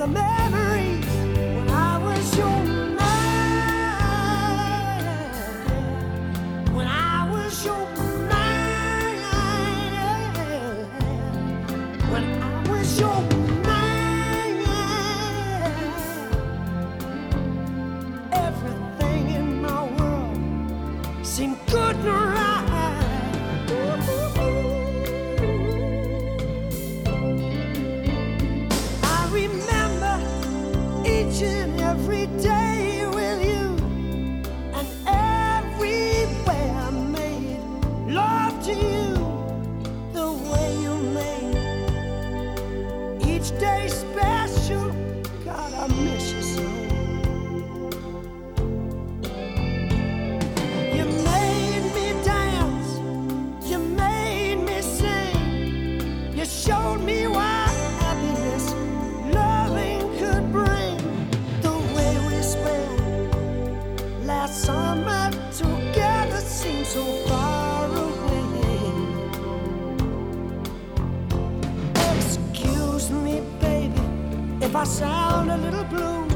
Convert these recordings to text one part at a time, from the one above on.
the memories when I was your man. When I was your man. When I was your man. Everything in my world seemed each and every day with you, and I made love to you, I sound a little blue.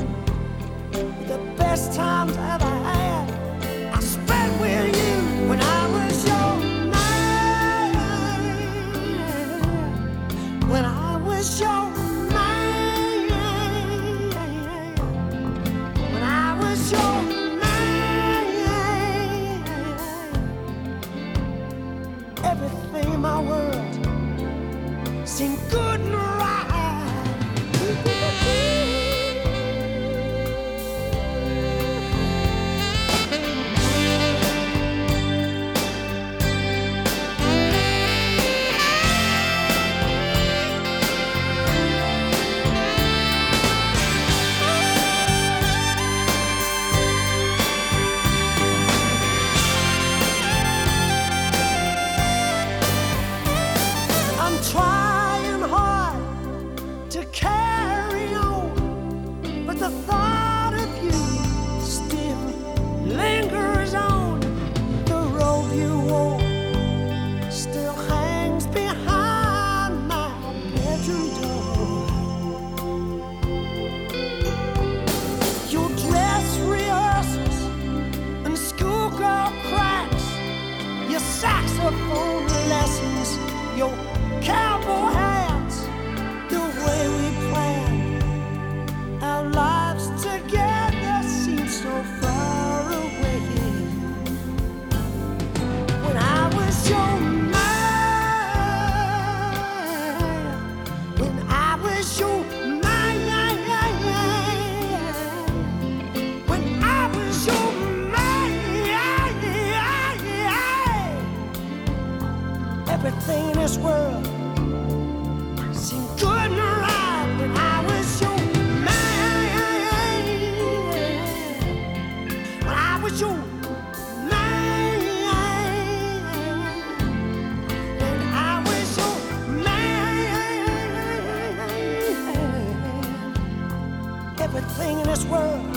The best times I ever had I spent with you when I was your man. When I was your man. When I was your man. Everything in my world seemed good your cowboy Everything in this world seemed good and right when I was your man. When I was your man. When I was your man. Everything in this world